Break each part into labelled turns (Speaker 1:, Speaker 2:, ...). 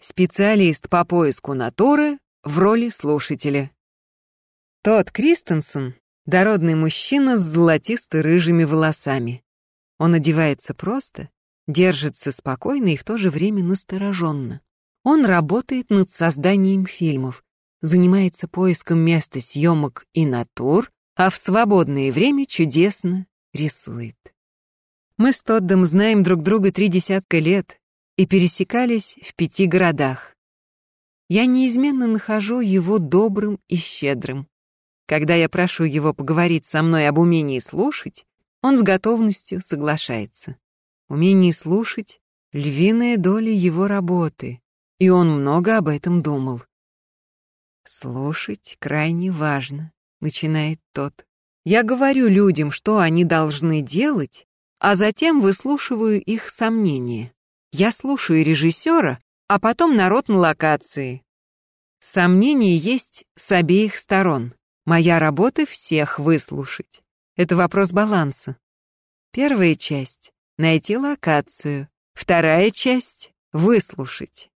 Speaker 1: специалист по поиску натуры в роли слушателя. Тот Кристенсен — дородный мужчина с золотисто-рыжими волосами. Он одевается просто, держится спокойно и в то же время настороженно. Он работает над созданием фильмов, занимается поиском места съемок и натур, а в свободное время чудесно рисует. Мы с Тоддом знаем друг друга три десятка лет и пересекались в пяти городах. Я неизменно нахожу его добрым и щедрым. Когда я прошу его поговорить со мной об умении слушать, он с готовностью соглашается. Умение слушать — львиная доля его работы, и он много об этом думал. «Слушать крайне важно», — начинает тот. «Я говорю людям, что они должны делать, а затем выслушиваю их сомнения. Я слушаю режиссера, а потом народ на локации. Сомнения есть с обеих сторон. Моя работа — всех выслушать. Это вопрос баланса. Первая часть — найти локацию. Вторая часть — выслушать.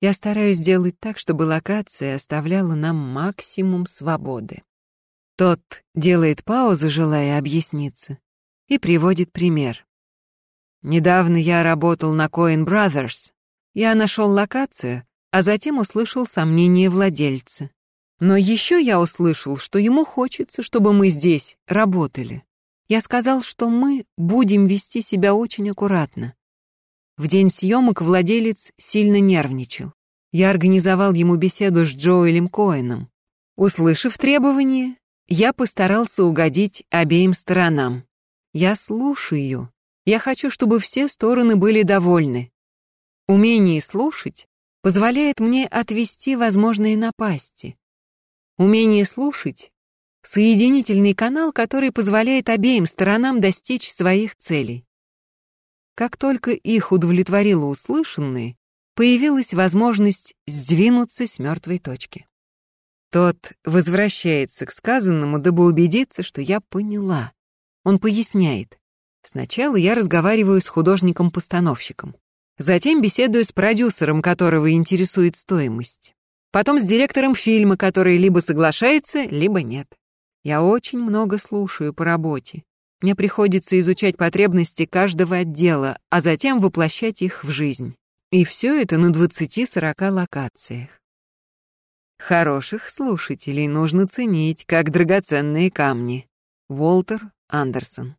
Speaker 1: Я стараюсь сделать так, чтобы локация оставляла нам максимум свободы. Тот делает паузу, желая объясниться, и приводит пример. Недавно я работал на Coin Brothers. Я нашел локацию, а затем услышал сомнения владельца. Но еще я услышал, что ему хочется, чтобы мы здесь работали. Я сказал, что мы будем вести себя очень аккуратно. В день съемок владелец сильно нервничал. Я организовал ему беседу с Джоэлем Коэном. Услышав требования, я постарался угодить обеим сторонам. Я слушаю. Я хочу, чтобы все стороны были довольны. Умение слушать позволяет мне отвести возможные напасти. Умение слушать — соединительный канал, который позволяет обеим сторонам достичь своих целей. Как только их удовлетворило услышанное, появилась возможность сдвинуться с мертвой точки. Тот возвращается к сказанному, дабы убедиться, что я поняла. Он поясняет. Сначала я разговариваю с художником-постановщиком. Затем беседую с продюсером, которого интересует стоимость. Потом с директором фильма, который либо соглашается, либо нет. Я очень много слушаю по работе. Мне приходится изучать потребности каждого отдела, а затем воплощать их в жизнь. И все это на 20-40 локациях. Хороших слушателей нужно ценить, как драгоценные камни. Уолтер Андерсон.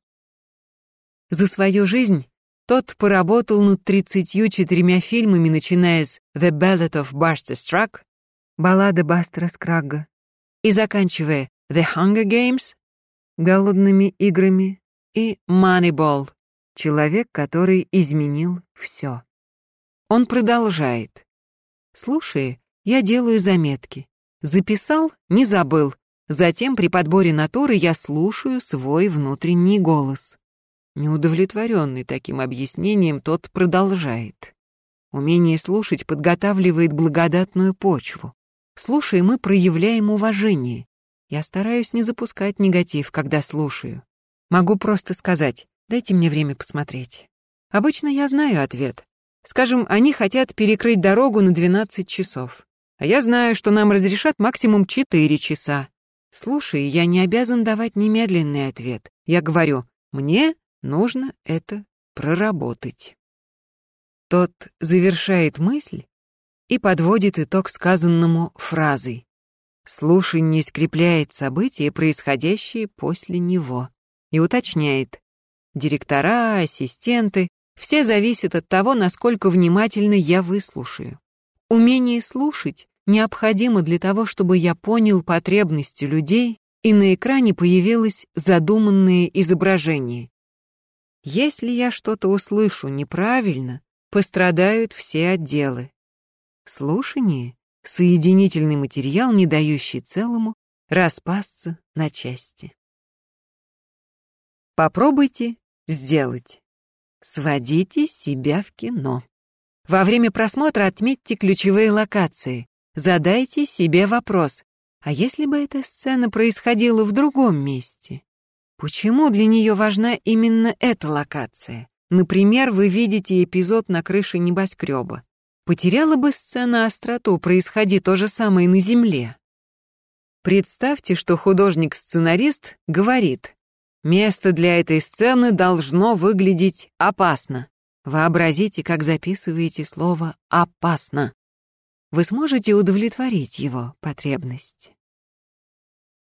Speaker 1: За свою жизнь тот поработал над 34 фильмами, начиная с «The Ballad of Buster Struck» «Баллада Бастера Скрагга» и заканчивая «The Hunger Games» «Голодными играми» и «Moneyball» «Человек, который изменил все». Он продолжает. Слушая, я делаю заметки. Записал, не забыл. Затем при подборе натуры я слушаю свой внутренний голос. Неудовлетворенный таким объяснением, тот продолжает. Умение слушать подготавливает благодатную почву. Слушая, мы проявляем уважение. Я стараюсь не запускать негатив, когда слушаю. Могу просто сказать, дайте мне время посмотреть. Обычно я знаю ответ. Скажем, они хотят перекрыть дорогу на 12 часов. А я знаю, что нам разрешат максимум 4 часа. Слушай, я не обязан давать немедленный ответ. Я говорю, мне Нужно это проработать. Тот завершает мысль и подводит итог сказанному фразой. Слушание скрепляет события, происходящие после него, и уточняет. Директора, ассистенты — все зависит от того, насколько внимательно я выслушаю. Умение слушать необходимо для того, чтобы я понял потребности людей, и на экране появилось задуманное изображение. Если я что-то услышу неправильно, пострадают все отделы. Слушание — соединительный материал, не дающий целому распасться на части. Попробуйте сделать. Сводите себя в кино. Во время просмотра отметьте ключевые локации. Задайте себе вопрос, а если бы эта сцена происходила в другом месте? Почему для нее важна именно эта локация? Например, вы видите эпизод на крыше небоскреба. Потеряла бы сцена остроту, происходи то же самое на Земле. Представьте, что художник-сценарист говорит, место для этой сцены должно выглядеть опасно. Вообразите, как записываете слово «опасно». Вы сможете удовлетворить его потребность.